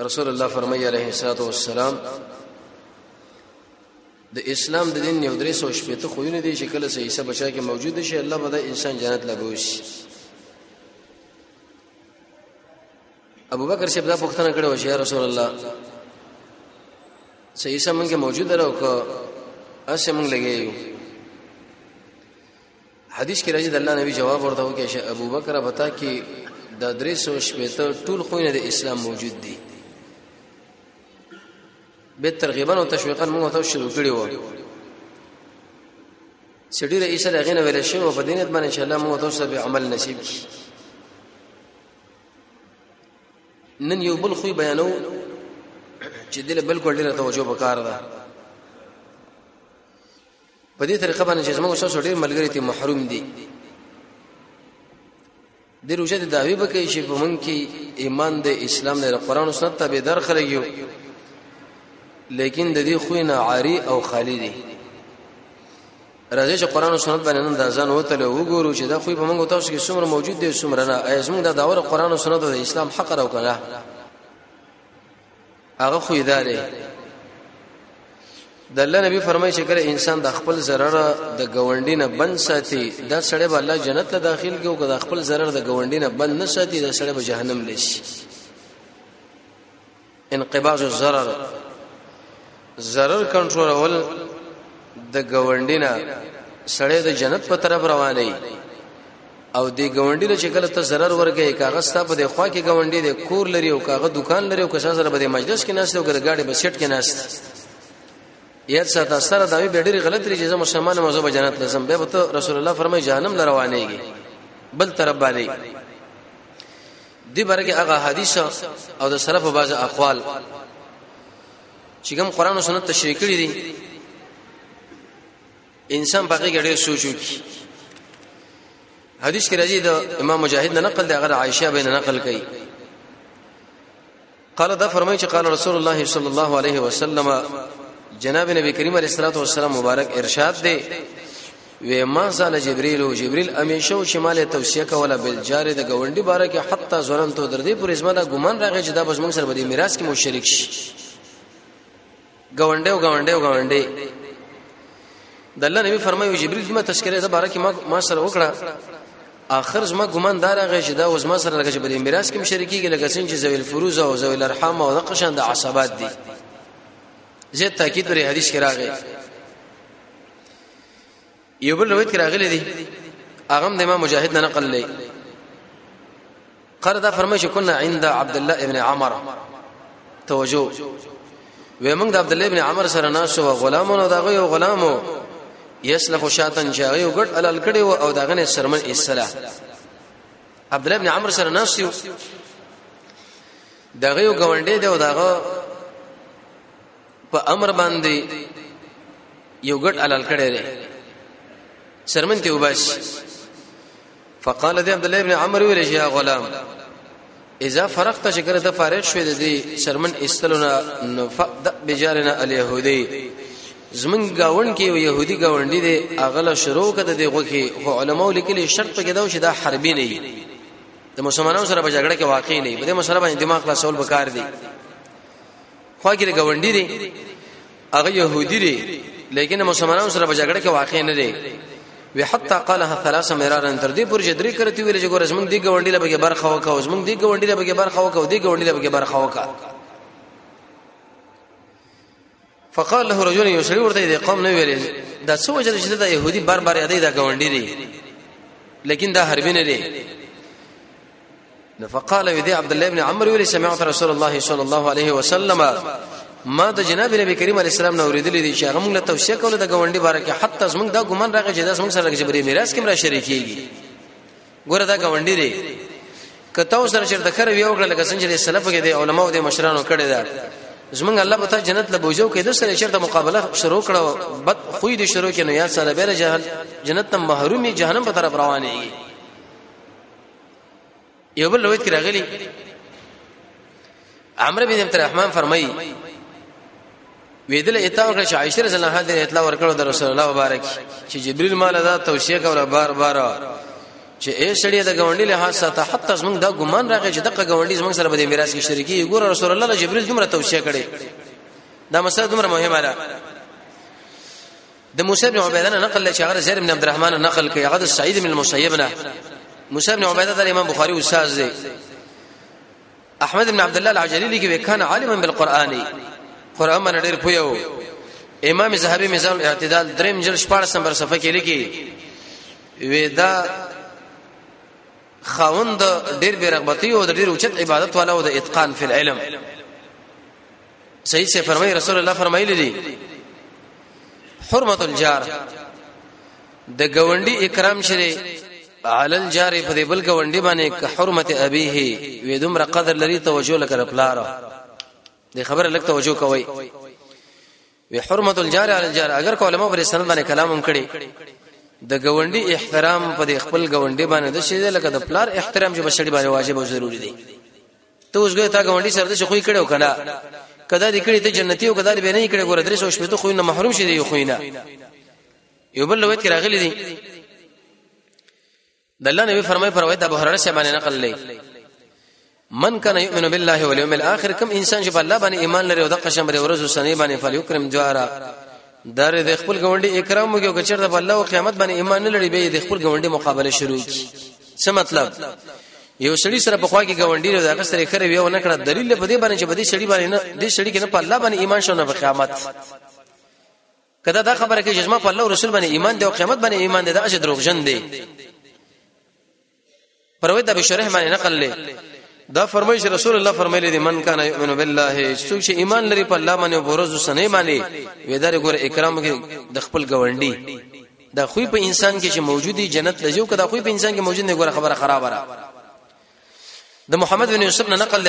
رسول الله فرمایي عليه الصلاه والسلام د اسلام د دین یو درې سو شپې ته خوونه دي چې کله سه عیسی بچا کې موجود شي الله به د انسان جنت لګوي ابو بکر صاحب دا پوښتنه کړې و چې رسول الله سه عیسی مونږه موجود راو کو اسه مونږ لګیو حدیث کې راځي د الله نبی جواب ورته وکړي چې ابو بکر وتا کې د درې سو شپېته ټول خوینه د اسلام موجود دي به ترغیبا او تشویقا موږ ته شروع کړی و سړي رئیس د غینه ویل شي او په دینت باندې ان شاء الله موږ ته سبي عمل نصیب شي نن یو بل خو بیانو چې دله بالکل ډیره توجه وکړه په دې طریقه باندې چې موږ سره ډېر ملګری ته محروم دي د روزه د داوی به کوي چې په مونږ کې ایمان د اسلام د قران او سنت تابع در خلګیو لیکن د دې خو نه عاری او خالی دي راځي چې قران او سنت باندې نن د ځان وته له وګورو چې دا خو په مونږ تاسو کې څومره موجود دي څومره نه ایزمون دا داور قران او سنت د اسلام حق راو کنه هغه خو ادارې د الله نبی فرمایي چې کله انسان د خپل zarar د گاونډي نه بند ساتي دا سړی به الله جنت ته داخل کیږي او د خپل zarar د گاونډي نه بند نه ساتي دا سړی به جهنم لشي انقباض الضرر zarar کنټرول اول د گاونډي نه سړی د جنت په طرف رواني او دی ګاونډي له شکل ته zarar ورګي کاغذ ته په خوا کې ګاونډي د کور لري او کاغه دکان لري او کسا سره به مجلس کې ناشته او د ګاډي بسټ کې ناشته یاد ساته سره دا به ډېری غلط لري چې مسلمان موضوع به جنت لازم به ته رسول الله فرمایي جهنم لروانېږي بل طرف باندې دی برګه هغه حدیث او د سلف بعض اقوال چې کوم قران او سنت تشریح کړی دي انسان په کې ډېر سوچو کی حدیث کې راځي د امام مجاهد نه نقل دی هغه عائشه بین نقل کړي قال دا فرمایي چې قال رسول الله صلی الله علیه وسلم جناب نبی کریم علیه الصلاه والسلام مبارک ارشاد دی و ما زال جبريل او جبريل همیشه چې مال توصيه کوله بل جاره د گاونډي باره کې حتی زورن تو در دې پر اسمه دا ګمان راغی چې دا بس موږ سره به میراث کې مشرک شي گاونډي او گاونډي او گاونډي د الله نبی فرمایو جبريل جمع تذکرې د بارکه ما ما سره وکړه اخر زما ګمان دار هغه چې دا اوس ما سره لکه چې په میراث کې مشرکیږي لکه څنګه چې زویل فروز او زویل ارحام او دغه شان د عصبات دي زه تاکید لري حدیث کې راغی یو بل روایت کې راغلی دی هغه د امام مجاهد نه نقل لې قردا فرمایي کنا عند عبد الله ابن عمر توجه و موږ د عبد الله ابن عمر سره ناس او غلامونو دغه یو غلامو یسلخ شاتن چې یو ګډ علل کړي او دغه نه سرمن ایسلا عبد الله ابن عمر سره ناس یو دغه یو غونډې دی او دغه په امر باندې یو ګټ علل کړي دي سرمن ته وباش فقال دې عبد الله ابن عمرو ویل شي غلام اذا فرغت شکر ته فارغ شوې دي سرمن استلنا نفد بجارنا اليهودي زمون گاون کې یو يهودي گاونډي دی اغله شروع کده دی غوخي خو علماو لیکلي شرط پکې دا چې دا حربي نه وي د مسلمانانو سره په جګړه کې واقع نه وي په دې مسله باندې دماغ خلاصول وکړ دی خو کې ګاونډي دي هغه يهودي دي لیکن مسلمانانو سره په جګړه کې واقع نه دي وی حتی قالها ثلاثه مرارا تر دې پورې درې کرتی ویل چې ګور زمونږ دی ګاونډي لبه برخه وکاو زمونږ دی ګاونډي لبه برخه وکاو دی ګاونډي لبه برخه وکا فقال له رجل یسری ورته دې قوم نه ویل دا څو وجه چې دا يهودي بار بار یادې دا ګاونډي دي لیکن دا حربي نه دي نو فقال يدي عبد الله بن عمرو ویل سمعت رسول الله صلی الله علیه وسلم ما د جناب نبی کریم علیه السلام نو اوریدلې دي چې هغه موږ له توصیه کوله د غونډي باره کې حتی زموږ دا ګومان راغی چې دا زموږ سره کې بری میراث کې مرا شریکيږي ګوره دا غونډي دی کته اوس سره چیرته خره ویو کړل لکه څنګه چې سلف کې د علماو د مشرانو کړي دا زمونږ الله په تا جنت له بوجو کې د سره چیرته مقابله شروع کړو بد خوې دي شروع کینو یا سره به جهل جنت ته محرومي جهنم په طرف رواني یو بل روایت کې راغلی عمرو بن عبد الرحمن فرمایي ویدل اطاع کړ چې عائشه رضی الله عنها د اطلاع ورکړو د رسول الله مبارک چې جبريل مال دا توصيه کوله بار بار چې اے سړی د غونډې له حادثه ته حتی زمونږ دا ګمان راغی چې دغه غونډې زمونږ سره به میراث کې شریکي ګور رسول الله جبريل دومره توصيه کړي دا مسله دومره مهمه ده د موسی بن عبیده نه نقل چې هغه زیر بن عبد الرحمن نقل کوي هغه د سعید بن المسیب نه موسی بن عبیده د امام بخاری استاد دی احمد بن عبد الله العجلی لیکي وکان عالم بالقران قران من ډیر پویو امام زهبی میزان اعتدال دریم جل 14 نمبر صفحه کې لیکي ودا خوند ډیر بیرغبتی او ډیر اوچت عبادت والا او د اتقان فی العلم صحیح سے فرمای رسول الله فرمایلی دی حرمت الجار د گاونډي اکرام شری علی الجار په دې بل گاونډي باندې که حرمت ابيه وې دومره قدر لري توجه لکه پلار دې خبره لکه توجه کوي وی حرمت الجار علی الجار اگر کو علماء پر سند باندې کلام هم کړي د گاونډي احترام په خپل گاونډي باندې د شی لکه د پلار احترام چې بشړي باندې واجب او ضروری دی ته اوس ګوي تا ګاونډي سره څه خوې کړو کنه کدا دې کړې ته جنتی او کدا دې به نه کړې ګوره درې سو شپې ته خوې نه محروم شې یو خوې نه یو بل لوت کې راغلي دي د الله نبی فرمای پر وای د ابو هرره شه باندې نقل لې من کان یؤمن بالله والیوم الاخر کم انسان چې په الله باندې ایمان لري او د قشم لري ورځو سنې باندې فلیکرم جوارا دار د خپل ګوندې اکرام وکړي او که چېرته په الله او قیامت باندې ایمان نه لري به د خپل ګوندې مقابله شروع کړي څه مطلب یو سړی سره په خوا کې ګاونډي له هغه سره خره ویو نه کړه دلیل په دې باندې چې په دې سړی باندې نه دې سړی کې نه په الله باندې ایمان شونه په قیامت کدا دا خبره کې جسمه په الله او رسول باندې ایمان دی او قیامت باندې ایمان دی دا چې دروغجن دی پروي د بشره باندې نقل لې دا فرمایي چې رسول الله فرمایلی دی من کان یؤمن بالله څوک چې ایمان لري په الله باندې او بورز سنې باندې ویدار ګور اکرام کې د خپل گاونډي دا خوې په انسان کې چې موجودي جنت لږو کدا خوې په انسان کې موجود نه ګور خبره خرابه را د محمد بن یوسف نه نقل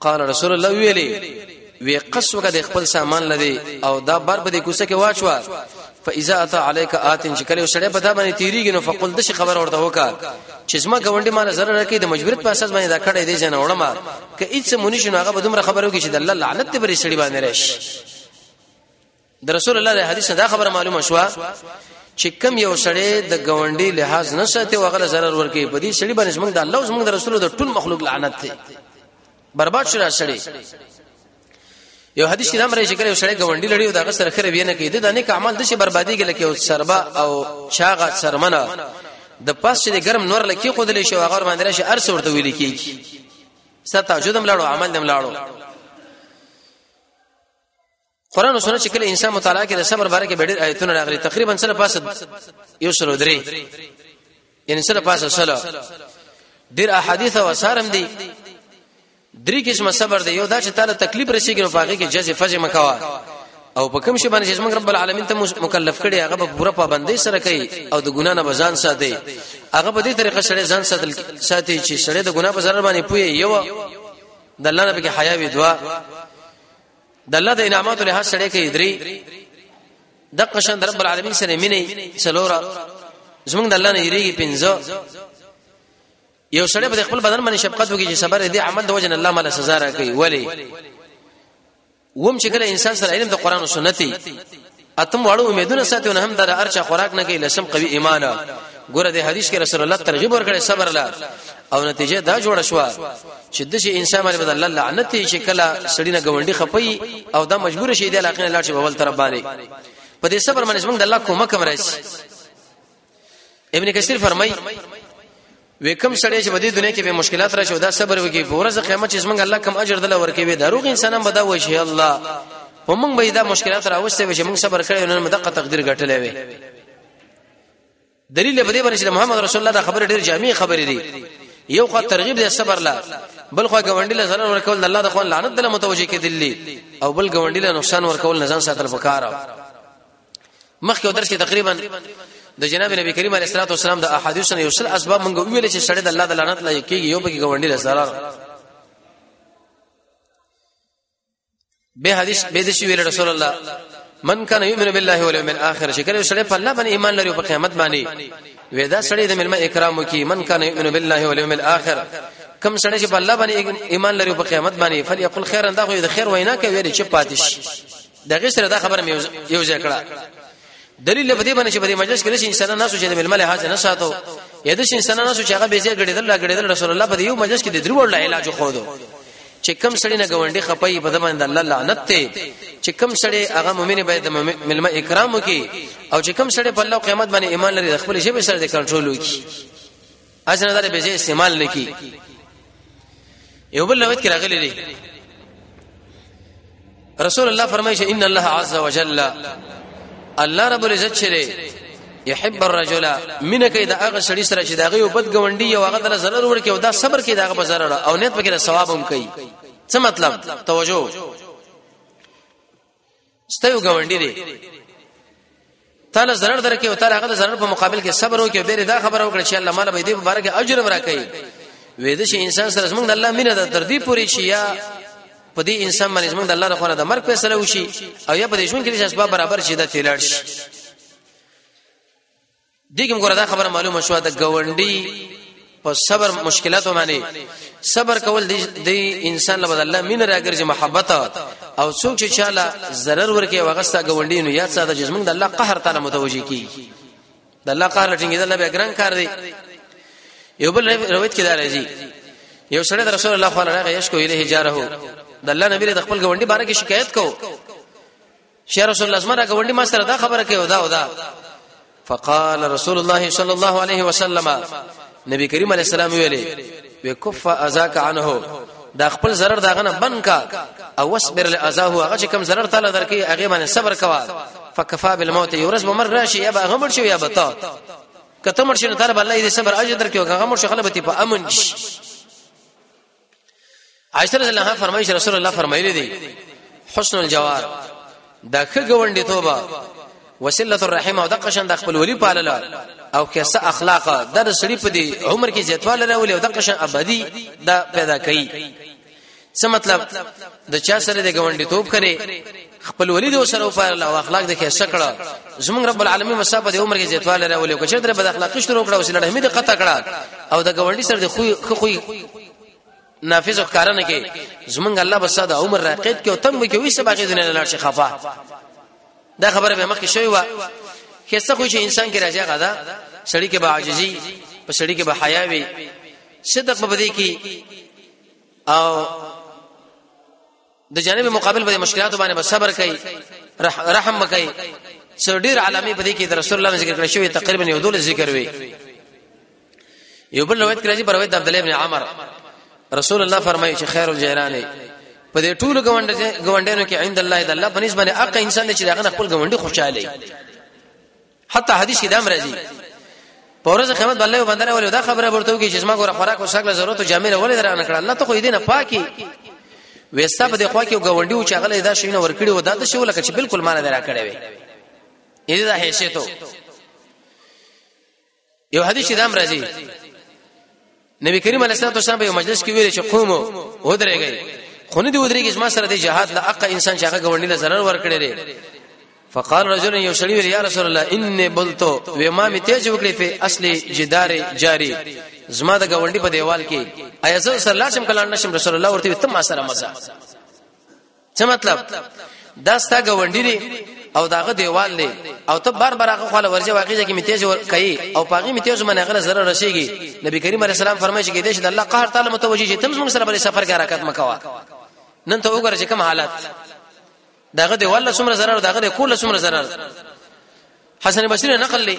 قال رسول الله ویلی وی قصو کا د خپل سامان لدی او دا بر په دې کوسه کې واچوا فاذا اتى عليك اتن چې کله سړی په دا باندې تیریږي نو فقل د شي خبر ورته وکا چې زما ګوندې مال zarar راکې د مجبوریت په اساس باندې دا کړې دي جن وړم که هیڅ مونږ نه هغه به دومره خبرو کې چې د الله لعنت پر سړي باندې راشي د رسول الله د حدیث دا خبره معلومه شوه چې کم یو سړی د گاونډي لحاظ نه ساتي او غل zarar ورکي په دې سړي باندې موږ د الله او موږ د رسول د ټول مخلوق لعنت دی برباد شو سړی یو حدیث کې هم راځي چې یو سړی گاونډي لړي او دغه سره خره وینه کوي د نیک اعمال د شي بربادي کې لکه سربا او چاغه سرمنه د پاس چې ګرم نور لکه خودلې شو هغه باندې راشي ارس ورته ویل کیږي ستا جودم لاړو عمل دم لاړو قران او سنت چې کله انسان مطالعه کوي د صبر باره کې ډېر آیتونه راغلي تقریبا سره پاسه یو سره درې یعنی سره پاسه سره ډېر احادیث او اثار هم دي درې قسمه صبر دی یو دا چې تعالی تکلیف رسیږي نو پاګه کې جزې فزې مکوا او په کوم شی باندې چې موږ رب العالمین ته مکلف کړي هغه به پوره پابندۍ سره کوي او د ګنا نه بزان ساتي هغه په دې طریقه سره ځان ساتل ساتي چې سره د ګنا په ضرر باندې پوي یو د الله نه به حیا وي دعا د الله د انعاماتو له سره کې درې د قشن رب العالمین سره مینه څلور زمونږ د الله نه یریږي پنځه یو سړی په خپل بدن باندې شفقت وکړي چې صبر دې عمل د وجه الله مال سزا راکړي ولی ووم چې کله انسان سره علم د قران او سنتي اتم واړو امیدونه ساتي نه هم د ارچا خوراک نه کوي لسم قوي ایمان ګوره د حدیث کې رسول الله ترغیب ورکړي صبر لا او نتیجه دا جوړه شو چې د شي انسان باندې بدل الله لعنت شي کله سړی نه غونډي خپي او دا مجبور شي د علاقې نه لاړ شي بول تر باندې په دې صبر باندې موږ د الله کومک مرسي ابن کثیر فرمای وکم سړی چې بده دنیا کې به مشکلات راشي او دا صبر وکي په ورځ قیامت چې موږ الله کم اجر دل ورکوي دا روغ انسانان به دا وشي الله او موږ به دا مشکلات راوستي چې موږ صبر کړو نن مدقه تقدیر ګټلې وي دلیل به دې باندې چې محمد رسول الله دا خبره ډېر جامع خبره دي یو خو ترغیب دې صبر لا بل خو غونډې له زنه ورکول الله د خو لعنت دل متوجي کې دلی او بل غونډې له نقصان ورکول نه ځان ساتل پکاره مخکې درس کې تقریبا د جناب نبی کریم علیه الصلاه والسلام د احادیث نه یو سل اسباب مونږ ویل چې سړی د الله د لعنت لای کېږي یو پکې ګوندې له zarar به حدیث به د شی ویل رسول الله من کان یؤمن بالله والیوم الاخر شکر سړی په الله باندې ایمان لري او په قیامت باندې ودا سړی د ملما اکرام وکي من کان یؤمن بالله والیوم الاخر کم سړی چې په الله باندې ایمان لري او په قیامت باندې فلیقل خیرا دا خو د خیر وینا کوي چې پاتش دغه سره دا خبره مې یو ځای کړه دلیل په دې باندې چې په دې مجلس کې نشي انسان نه سوچې د ململ حاج نه ساتو یا د انسان نه سوچې هغه به زیات غړي دل غړي دل رسول الله په دې یو مجلس کې د درو وړ علاج خو دو چې کم سړی نه غونډي خپي په دمن د الله لعنت ته چې کم سړی هغه مؤمن باید د ملما اکرام وکي او چې کم سړی په الله قیامت باندې ایمان لري د خپل شی به سره د کنټرول وکي اځ نه دره به زه استعمال نکی یو بل روایت کې راغلی دی رسول الله فرمایي چې ان الله عز وجل الله رب العزت چره يحب الرجل من کید هغه سړي سره چې داغه یو بد غونډي یو هغه دل zarar ورکي او دا صبر کې داغه بازار او نیت پکې ثواب هم کوي څه مطلب توجه ستو گاونډي دي تعالی zarar درکې او تعالی هغه zarar په مقابل کې صبر وکړي به دا خبره وکړي چې الله مال به دې مبارک اجر ورکړي وې د شي انسان سره زمونږ الله مینه د تر دې پوري شي یا په دې انسان باندې زمونږ د الله لخوا د مرګ فیصله وشي او یا په دې ژوند کې د اسباب برابر شي د تیلړ شي دیګم ګوره دا خبره معلومه شو د گاونډي په صبر مشکلاتو باندې صبر کول د انسان له الله مين راګرځي محبت او څوک چې چاله zarar ورکه وغستا گاونډي نو یاد ساده جسمه د الله قهر تعالی متوجي کی د الله قهر ټینګې د الله به ګران کار دی یو بل روایت کې دا راځي یو سړی د رسول الله صلی الله علیه وسلم یې شکو الیه جاره د الله نبی د خپل گاونډي باره کې شکایت کو شي رسول الله زما غونډي ما سره دا خبره کوي دا او دا فقال رسول الله صلى الله عليه وسلم نبی کریم علیہ السلام ویلي وکف ازاک عنه دا خپل zarar دا غنه بن کا او واصبر لازاه هغه کم zarar تعالی درکې هغه باندې صبر کوا فكفى بالموت يورز بمر راشي يا غمر شو يا بتا کته مرشي نو طالب الله دې صبر اجر درکې هغه مرشي خلبتي په امن شي عائشہ رضی الله عنها فرمایي چې رسول الله فرمایلی دی حسن الجوار دا ښه ګوندې توبه وسله الرحم او د قشن د خپل ولی پالله او کیسه اخلاق د سړي په دي عمر کې زیاتواله راولي او د قشن ابدي دا پیدا کوي څه مطلب د چا سره د ګوندې توپ کړي خپل ولید وسره وپایله او اخلاق د خیسه کړه زمونږ رب العالمین مسافه د عمر کې زیاتواله راولې کو چې در بد اخلاقی شروع کړه وسیله حمید قطع کړه او د ګوندی سره د خو خو نافذ کارنه کې زمونږ الله بس دا عمر راقید کې او تم کې وي سبا کې دنیا لاړ شي خفا دا خبره به مخکې شوی و خیسه خو چې انسان کې راځي غدا سړی کې به عاجزي په سړی کې به حیا وي صدق په دې کې او د جانب مقابل په مشکلاتو باندې به صبر کوي رحم وکړي څو ډیر علامه په دې کې د رسول الله ذکر کړی شوی تقریبا یو دول ذکر وی یو بل روایت کړی چې پر روایت عبد الله ابن عمر رسول الله فرمایي چې خیر الجیران په دې ټول غونډې غونډېنو کې عند الله د الله په نسبت اق انسان چې دغه خپل غونډې خوشاله حتی حدیث کې دام راځي پورز قیامت بلې وبندره ولې دا خبره ورته وږي چې ما ګوره خوراک او شکل ضرورت او جامې ولې درانه کړل الله ته خو دې نه پاکي وستا په خوا کې غونډي او چغلې دا شینه ورکړي و دا د شو لکه چې بالکل مان نه راکړې وي اې دا حیثیت یو حدیث دام راځي نبی کریم علیه الصلاه والسلام په مجلس کې ویل چې قومو ودرېږئ خو نه دی ودرېږي چې ما سره د جهاد لا اق انسان چې هغه غونډې له zarar ور کړی لري فقال رجل یو سړی ویل یا رسول الله ان بلتو و ما می تیج وکړي په اصلي جدار جاری زما د غونډې په دیوال کې ایزه سره لاشم کلان نشم رسول الله ورته تم ما سره مزه څه مطلب دا ستا ګاونډي دی او داغه دیوال دی او ته بار بار هغه خاله ورځي واقعي چې میتیز کوي او پاغي میتیز باندې هغه سره رسیږي نبی کریم علیه السلام فرمایي چې کېدې چې الله قهر تعالی متوجي چې تم زموږ سره بل سفر کې حرکت مکوا نن ته وګوره چې کوم حالت داغه دیوال له څومره zarar داغه کول له څومره zarar حسن بصری نقل لې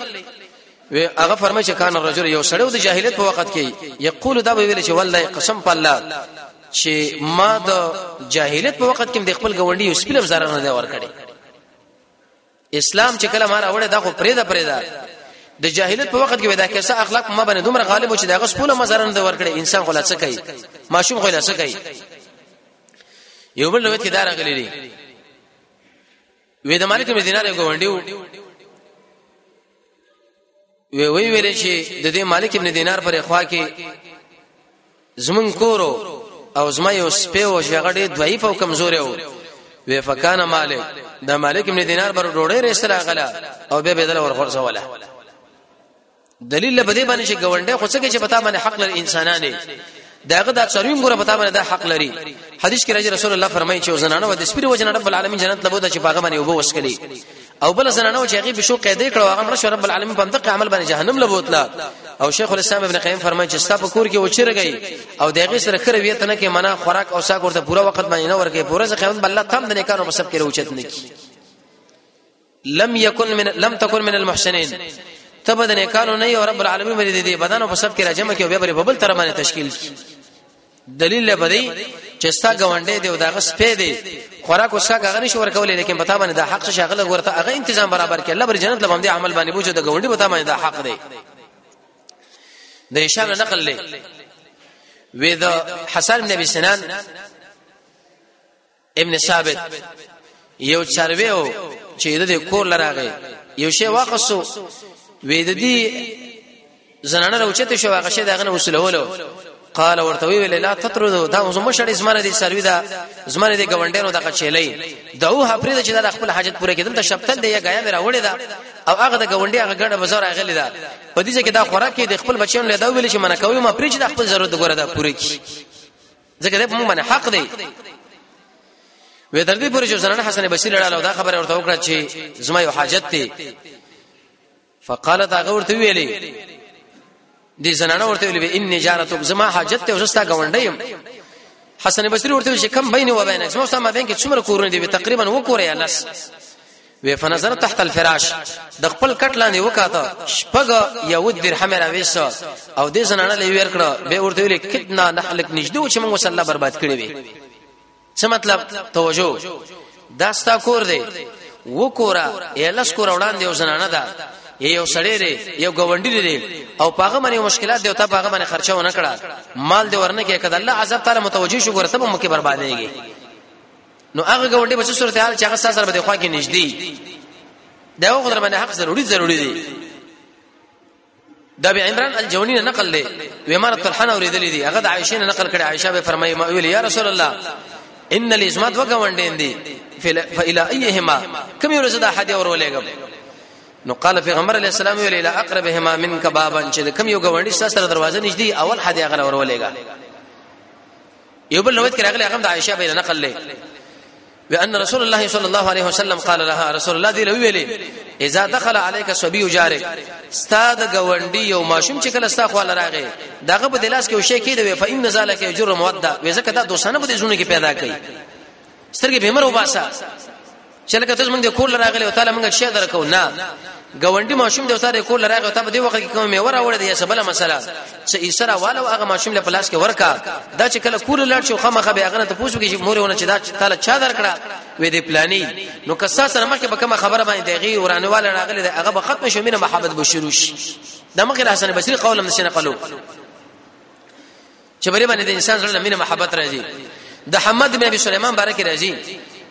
وی هغه فرمایي چې کان الرجل یو سړی د جاهلیت په وخت کې یقول دا به ویل چې والله قسم په الله چې ما د جاهلیت په وخت کې د خپل گاونډي یو سپیلم zarar نه دی ورکړي اسلام چې کله ما راوړې دا خو پرېدا پرېدا د جاهلیت په وخت کې ودا کیسه اخلاق ما باندې دومره غالب و چې دا غس پوله ما zarar نه دی ورکړي انسان خو لا څه کوي ماشوم خو لا څه کوي یو بل روایت کې دا راغلی دی وې د مالک مدینه له ګوندې وو وی وی ویل چې د دې مالک ابن دینار پر خوا کې زمون کورو او زما یو سپه او شغړې دوی په کمزورې و وی فکان مالک د مالک ابن دینار پر ډوړې رسل غلا او به بدل ورخرځوله دلیل په دې باندې چې ګوندې خو څنګه چې پتا باندې حق لري انسانانه داغه دا څریم ګره پتا باندې دا حق لري حدیث کې راځي رسول الله فرمایي چې زنانه و د سپیر وجه رب العالمین جنت لبو د چې پاغه باندې وبو وسکلي او بل زنانه چې هغه بشو قیدې کړو هغه مرشه رب العالمین په دغه عمل باندې جهنم لبوتلا او شیخ الاسلام ابن قیم فرمایي چې ستاسو کور کې وچرګي او دغه سره خره وی ته نه کې منا خوراک او ساګ ورته پوره وخت باندې نه ورکه پوره ځکه بل الله تام د نه کارو مسب کې روچت نه کی لم يكن من لم تكن من المحسنين ته به د نیکانو نه یو رب العالمین باندې دې بدن په سب کې راجمه کې او بیا به په بل تر باندې تشکیل کی دلیل له بدی چې ستا غونډې دی او دا غس په دی خوراک وسا غنی شو ورکولې لیکن پتا باندې دا حق شغله ورته هغه تنظیم برابر کې الله بر جنت لبم دې عمل باندې بوجو د غونډې پتا باندې دا حق دی د اشاره نقل لې وې د حسن بن ابي سنان ابن ثابت یو چرویو چې د کور لراغی یو شی واقصو وې د دې زنانه راوچته شو هغه شی دغه وسلولو قال ورته ویل لا تطرد دا زما شړې زمره دي سروي دا زمره دي ګوندینو دغه چيلې دا او هپرید چې دا خپل حاجت پوره کېدل ته شپتل دی یا غیا میرا وړي دا او هغه د ګوندې هغه ګډه بازار اغلی دا په دې چې دا خوراک کې د خپل بچیان له دا ویل چې منه کوي ما پرې چې د خپل ضرورت ګوره دا پوره کی ځکه دې په موږ باندې حق دی وې تر دې پورې چې زنانه حسن بصری لړاله او دا خبره ورته وکړه چې زما یو حاجت دی فقالت هغه ورته ویلې دې زنانه ورته ویلې ان جارتک زما حاجت ته وستا غونډې يم حسن بصری ورته چې کم بینه و بینه زما سم بین کې څومره کورونه دي تقریبا وکوره یا لس وی فنظر تحت الفراش د خپل کټ لاندې وکاته شپګ یو درهم را وېس او دې زنانه لې ور کړه به ورته ویل کتنا نحلک نجدو چې موږ صلی برباد کړی وي څه مطلب توجه داستا کور دی وکورا الس کور وړاندې یو زنانه ده یو سړی دی یو گاونډی دی او پاغه باندې مشکلات دی او تا پاغه باندې خرچه ونه کړه مال دی ورنه کې کده الله عذاب تعالی متوجي شو ګرته مو کې بربادېږي نو هغه ګاونډي په صورت حال چې هغه ستا سره به د خوا کې نږدې دا یو خدای باندې حق ضروري ضروري دی دا به عمران الجونی نقل دی و امارت طلحه نو ریدلې دي هغه د عائشه نه نقل کړي عائشه به فرمایي ما ویل یا رسول الله ان الاسمات وګوندین دي فإلى ايهما کوم یو رسول احد اورولېګم نو قال پیغمبر علی السلام ویل الى اقربهما منك بابا چې کوم یو ګوندی سره دروازه نږدې اول حد هغه اورولېګا یو بل روایت کې راغلی هغه د عائشه بین نقل له وان رسول الله صلی الله علیه وسلم قال لها رسول الله دی ویلې اذا دخل عليك صبي جارك استاد غونډي یو ماشوم چې کله ستا خو لراغه دغه په دلاس کې وشي کې دی فإن ذلك يجر موده وځکه دا دوسنه په دې زونه کې پیدا کوي سترګې به مر وباسه چې لکه ته زمونږ د کور لراغلی او تعالی مونږ شی درکو نه ګوندی ماشوم د وساره کور لراغلی او ته په دې وخت کې کوم میوه راوړې دی سبله مسله چې ایسره والو هغه ماشوم له پلاس کې ورکا دا چې کله کور لړ شو خامخه به هغه ته پوښتنه کوي مور ونه چې دا تعالی چا درکړه وې دې پلاني نو کسا سره مخکې به کوم خبره باندې غي ورانه والا راغلی دی هغه به ختم شو مینه محبت به شروع شي دا مخکې حسن بصری قولم نشنه قلو چې بری باندې د انسان سره مینه محبت راځي د حمد بن ابي سليمان بارک راځي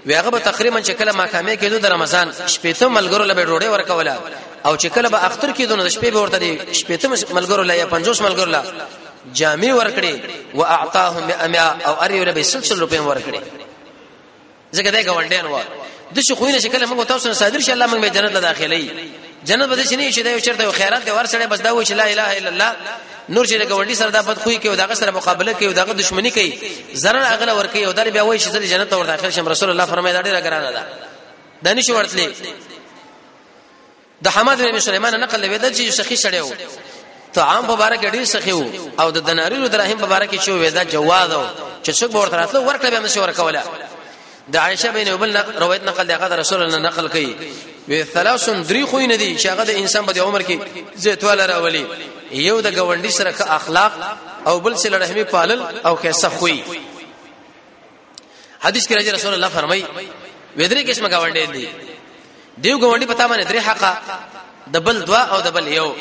وی هغه به تقریبا چې کله ماقامه کېدو د رمضان شپېته ملګرو له ډوډۍ ورکوله او چې کله به اختر کېدو نو د شپې به ورته دی شپېته ملګرو له یا 50 ملګرو له جامع ورکړي واعطاهم 100 او ار یو له 100 روپې ورکړي ځکه دا ګاونډیان و د شي خوینه چې کله موږ تاسو نه صادر شي الله موږ به جنت له داخلي جنت به شي نه شي دا یو چرته خیرات دی ورسره بس دا و چې لا اله الا الله نور چې ګاونډي سره دا بد خوې کوي داغه سره مقابله کوي داغه دښمنی کوي zarar اغله ور کوي او دا بیا وایي چې د جنت ور داخل شم رسول الله فرمایي دا ډیره ګرانه ده دانش ورتلی د حماد بن سليمان نقل لوي د چې سخي سړی وو طعام مبارک ډیر سخي وو او د دناریو درهم مبارک چې وې دا جواز وو چې څوک ورته راتلو ورکړه به مشه ورکوله د عائشه بن ابن روایت نقل دی هغه رسول الله نقل کړي وی ثلاث دري خو نه دي چې هغه د انسان په عمر کې زیتواله راولي یو د گاونډي سره اخلاق او بل سره رحمي پالل او کیسه خوې حدیث کې راځي رسول الله فرمایي ودرې قسمه گاونډي دي دیو گاونډي پتا باندې درې حقه د بل دوا او د بل یو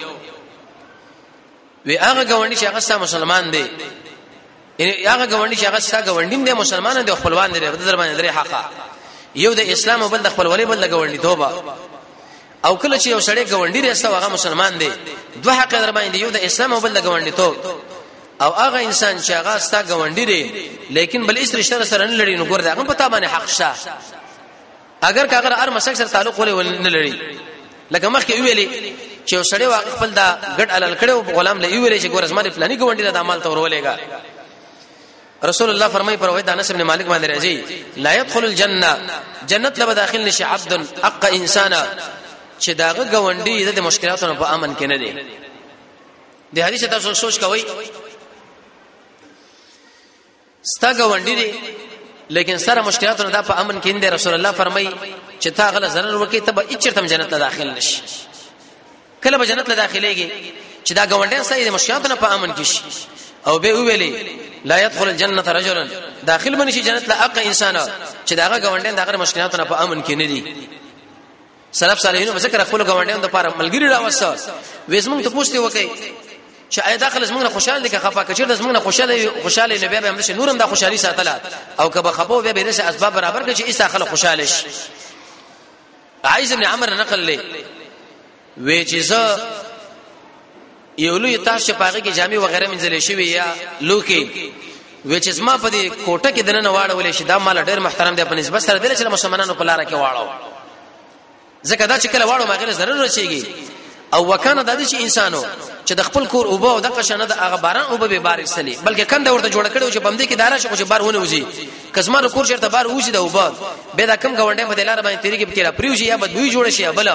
وی هغه گاونډي چې هغه ستا مسلمان دی یعنی هغه گاونډي چې هغه ستا گاونډي دی مسلمان دی خپلوان دی د در باندې درې حقه یو د اسلام او بل د خپلوالي بل د گاونډي توبه او کله چې یو سړی ګوندی رسته هغه مسلمان دی دوه حق در باندې یو د اسلام او بل د ګوندی ته او هغه انسان چې هغه ستا ګوندی دی لیکن بل هیڅ رشتہ سره نه لري نو ګور دا هغه پتا باندې حق شته اگر که هغه هر مسک سره تعلق ولې نه لري لکه مخکې ویلې چې یو سړی واقع خپل دا ګډ علل کړو غلام لې ویلې چې ګور زما د فلاني ګوندی د عمل تور ولېګا رسول الله فرمای پر وای دانس ابن مالک باندې راځي لا يدخل الجنه جنت لبا داخل نشي عبد اق انسان چې داغه غونډي د مشکلاتونو په امن کې نه دي د حدیث تاسو سوچ کوئ ستا غونډي دي لیکن سره مشکلاتونه دا په امن کې اند رسول الله فرمای چې تا غل zarar وکي ته به اچرتم جنت ته داخل نشي کله به جنت له داخليږي چې دا ګاونډیان سړي د مشکلاتو نه په امن کې شي او به ویلي لا يدخل الجنه رجل داخل منشي جنت لا اق انسان چې داغه ګاونډیان دغه مشکلاتو نه په امن کې نه دي سلف صالحین به ذکر خپل ګاونډیان د پاره ملګری راوسته وېزمن ته پوښتنه وکړي چې آیا داخله زمونږ خوشاله دي که خپه کچې د زمونږ خوشاله خوشاله نه به هم شي نورم دا خوشحالي ساتله او که به خپه به به اسباب برابر کړي چې ایسا خلک خوشاله شي عائز ابن عمر نقل لې وی چې زه یو لوی تاش چې پاګه کې جامع وغیرہ منځلې شوی یا لوکي وی چې زما په دې کوټه کې دنه واړولې شي دا مال ډېر محترم دی په نسبت سره دل چې مسلمانانو په لار کې واړو ځکه دا چې کله واړو ماګر ضرور رسیږي او وکانه د دې انسانو چې د خپل کور او بو د قشنه د هغه باران او به بارې سلی بلکې کنده ورته جوړ کړو چې بم دې کې دارا شي خو چې بار ونه وځي کزما د کور چرته بار وځي د او بو به دا کم غونډه په دلار باندې تیری کې بکیرا پریوږي یا بدوی جوړ شي بل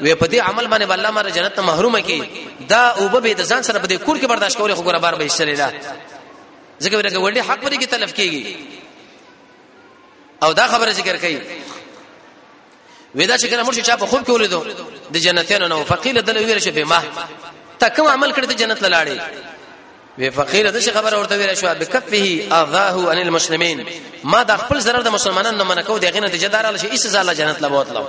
وې په دې عمل باندې الله ماره جنت محرومه کی دا او به د ځان سره په دې کور کې برداشت کول خو ګره بار به سلی دا ځکه ورګه وړي حق پرې کې تلف کیږي او دا خبره ذکر کړي ودا چې کنه مرشي چا په خوب کې ولیدو د جنتیانو نو فقیل دل ویل شي بما تا کوم عمل کړی ته جنت لاړې وی فقیل د خبره ورته ویل شو بکفه اذاه عن المسلمین ما د خپل ضرر د مسلمانانو منع کو دغه نه د جدار الله شي اس زال جنت لبوت لو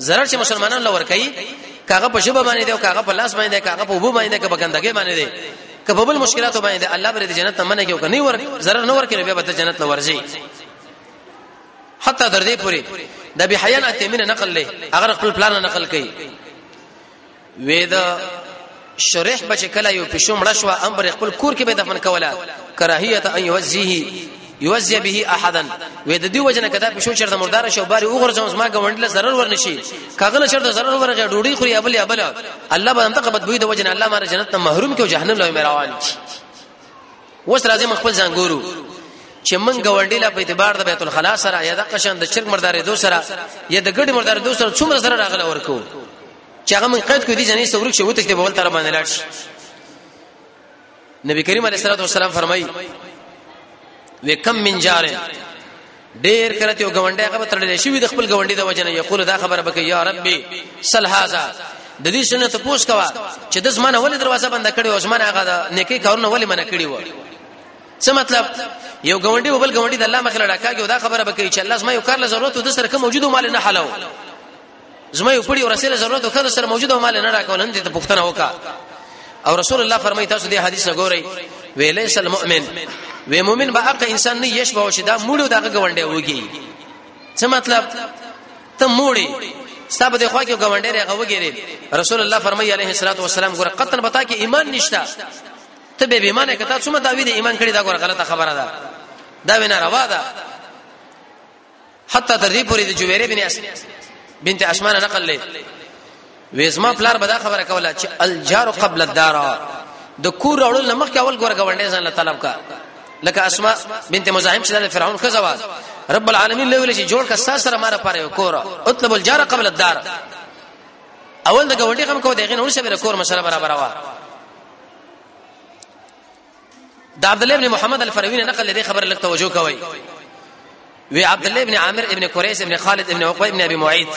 ضرر چې مسلمانان لور کوي کاغه په شبه باندې دی او کاغه په لاس باندې دی کاغه په وبو باندې دی کاغه ګندګي باندې دی کبه بل مشکلات باندې الله بری د جنت نه منګي او کني ور ضرر نه ور کوي بیا به جنت لور ځي حتی تر دې پورې د ابي حيان اتمنه نقل لې هغه خپل پلان نقل کړي وې دا شریح بچ کله یو پښو مړ شو امر خپل کور کې به دفن کوله کراهیت ان یوزیه یوزی به احدا وې د دې وجنه کدا پښو چرته مردار شو باري وګرځم زما غونډله zarar ورنشي کاغله چرته zarar ورغه ډوډۍ خوري ابل ابل الله به انتقبت بوی د وجنه الله مار جنت ته محروم کې جهنم له مروان کی اوس راځي مخ خپل ځان ګورو چې من ګوندې لا په اعتبار د بیت الخلا سره یا د قشن د شرک مردارې دو سره یا د ګډي مردارې دو سره څومره سره راغله ورکو چې هغه من قید کو دي جنې سورک شو ته په بل تر باندې لاړ شي نبی کریم علیه الصلاه والسلام فرمایي وکم من جارن ډیر کله ته ګونډه هغه به تړلې شي د خپل ګونډې د وجنه یقول دا خبره بکې یا ربي سل هاذا د دې شنه ته پوس کوا چې د زمانه ولې دروازه بنده کړې او زمانه هغه د نیکی کارونه ولې منع کړې و څه مطلب یو ګونډي بل ګونډي د الله مخ لړکاږي او دا خبره بکې چې الله زما یو کار له ضرورت د سره کوم موجود مال نه حلو زما یو پړي ورسره ضرورت او خدای سره موجود او مال نه راکول هم دې ته پښتنه وکا او رسول الله فرمایي تاسو دې حدیث نه ګورئ ویلې سل مؤمن وې مؤمن به اق انسان نه یش به شدا موړو دغه غونډه وږي څه مطلب ته موړي ستا په خوا کې غونډه رغه وګيري رسول الله فرمایي عليه الصلاه والسلام ګره قطن بتا کې ایمان نشتا ته به ایمان کته څومره داوی دې ایمان کړی دا ګره غلطه خبره ده دا وینا روا ده حتی تر دې پورې د جویره بن اس بنت اسمان نقل لې وېزما پلار به دا خبره کوله چې الجار قبل الدار د کور اړول لمخ کې اول ګور غونډې ځان له طلب کا لکه اسماء بنت مزاحم چې د فرعون خزوا رب العالمین له ویل چې جوړ کا ساس سره ماره پاره کور اطلب الجار قبل الدار اول د غونډې کوم کو دغه نور سره کور مسله برابر وا دا عبد الله ابن محمد الفروي نقل دې خبر لک توجه کوي وی عبد الله ابن عامر ابن قريش ابن خالد ابن عقبه ابن ابي معيط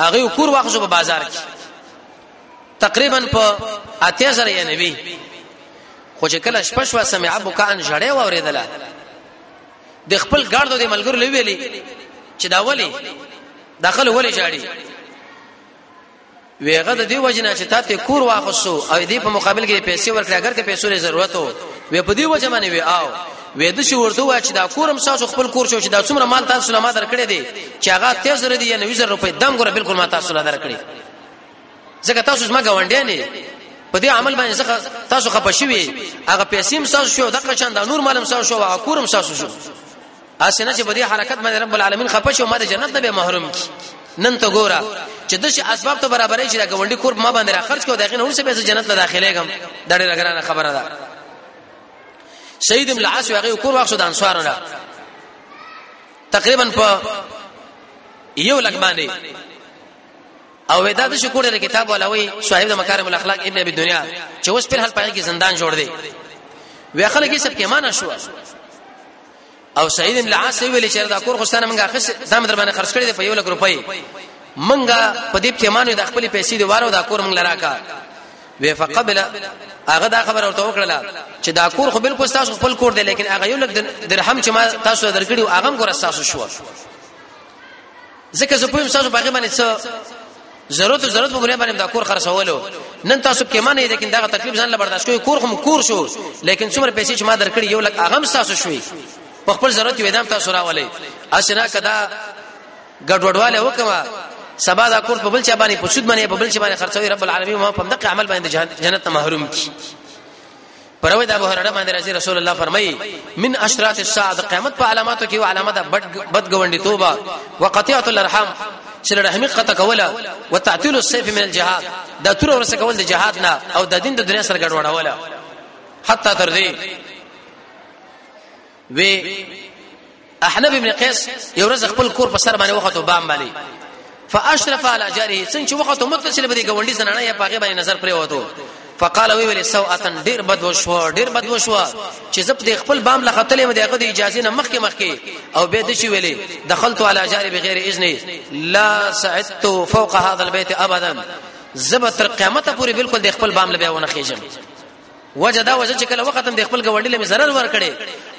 هغه کور واخذو په بازار کې تقریبا په اتیا زره یې نبی خو چې کله شپش وا سمع ابو کان جړې و اوریدله د خپل ګاردو د ملګرو لوي ویلي چې دا ولي داخل ولي جاړي ویغه د دې وجنه چې تا ته کور واخصو او دې په مقابل کې پیسې ورکړي اگر که پیسو لري ضرورت وو وې په دې وجه باندې وی آو وې د شي ورته وا چې دا کورم ساسو خپل کور شو چې دا څومره مال تاسو له ما درکړې دي چې هغه تیز ردی یا 90 روپۍ دم ګره بالکل ما تاسو له درکړې ځکه تاسو زما غونډې نه په دې عمل باندې ځکه تاسو خپه شوي هغه پیسې هم ساسو شو دغه چاند نور مالم ساسو شو هغه کورم ساسو شو اسنه چې په دې حرکت باندې رب العالمین خپه شو ما د جنت نه به محروم کی نن ته ګوره چې د شي اسباب ته برابرې شي دا ګونډي کور ما باندې را خرج کو دغه نور څه به جنت ته داخله کم دا ډېر لګرانه خبره ده سید ابن العاص هغه کور واخ سودان سوارونه تقریبا په یو لګ باندې او ودا د شکر د کتاب ولوي صاحب د مکارم الاخلاق ابن ابي دنیا چې اوس په حال پای کې زندان جوړ دی وی خلک یې سب کې معنا شو او سعید بن العاص ویل چې دا کور خو ستانه منګه اخیست دا مدر باندې خرج کړی دی په یو لک روپۍ منګه په دې کې مانو د خپل پیسې دی وارو دا کور منګه راکا وی فقبل هغه دا خبر ورته وکړه چې دا کور خو بالکل تاسو خپل کور دی لیکن هغه یو لک درهم چې ما تاسو درکړي هغه هم ګور تاسو شو ځکه زه پوهیم تاسو باغې باندې څه ضرورت ضرورت په بنیاد باندې دا کور خرڅولو نن تاسو کې معنی لیکن دا تکلیف ځان له برداشت کوي کور هم کور شو لیکن څومره پیسې چې ما درکړي یو لک اغم تاسو شوي په خپل ضرورت وې دام تاسو راولې اسنه کدا ګډوډواله وکما سبا دا کور په بل چا باندې پوسود باندې په بل چا باندې خرڅوي رب العالمین ما په دغه عمل باندې جنت محروم کی پروي د ابو هرره باندې راځي رسول الله فرمایي من اشراط الساعه د قیامت په علاماتو کې علامه ده بد غونډي توبه وقطيعه الارحام چې رحمي قطع کوله وتعطيل السيف من الجهاد دا تر ورسه کول د جهاد نه او د دین د دنیا سره ګډوډوله حتی تر دې وی احنب ابن قیس یو ورځ خپل کور په سر باندې وخت وبام باندې فاشرف على جاره څنګه وخت متصل به دي ګوندی زنانه یا پاګه باندې نظر پرې وته فقال وی ویل سو اتن ډیر بد وشو ډیر بد وشو چې زپ د خپل بام له خطلې مې دغه د اجازه نه مخکې مخکې او به د شي ویلې دخلت على جاري بغیر اذن لا سعدت فوق هذا البيت ابدا زب تر قیامت پورې بالکل د خپل بام له بیاونه خېجم وجه دا وجه چې کله وختم د خپل ګوندې لمه zarar ور کړي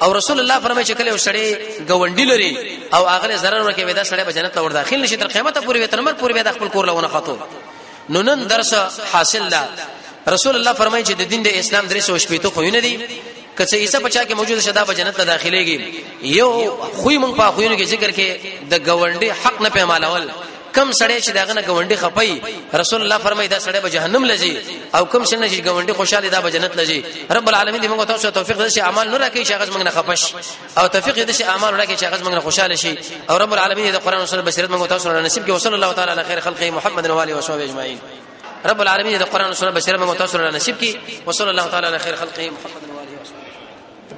او رسول الله فرمایي چې کله وشړي ګوندې لري او هغه zarar ور کوي ودا سړی به جنت ته ور داخل نشي تر قیامت پورې تر مر پورې به خپل کور لونه خاطو نو نن درس حاصل لا رسول الله فرمایي چې د دین د اسلام درې سو شپې ته خوینه دي کڅه ایسه بچا کې موجود شدا په جنت ته داخليږي یو خوې مونږ په خوینو کې ذکر کې د ګوندې حق نه پېمالول کم سړی چې داغه نه غونډي خپي رسول الله فرمایي دا سړی به جهنم لږي او کم سړی چې غونډي خوشاله دا به جنت لږي رب العالمین دې موږ تاسو توفیق دې اعمال نه راکړي چې هغه موږ نه خپش او توفیق دې اعمال راکړي چې هغه موږ نه خوشاله شي او رب العالمین دې قران او سنت بصیرت موږ تاسو نه نصیب کړي وصلی الله تعالی علی خیر خلقه محمد و علی و صحبه اجمعین رب العالمین دې قران او سنت بصیرت موږ تاسو نه نصیب کړي وصلی الله تعالی علی خیر خلقه محمد